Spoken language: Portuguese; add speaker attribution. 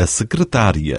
Speaker 1: a secretária.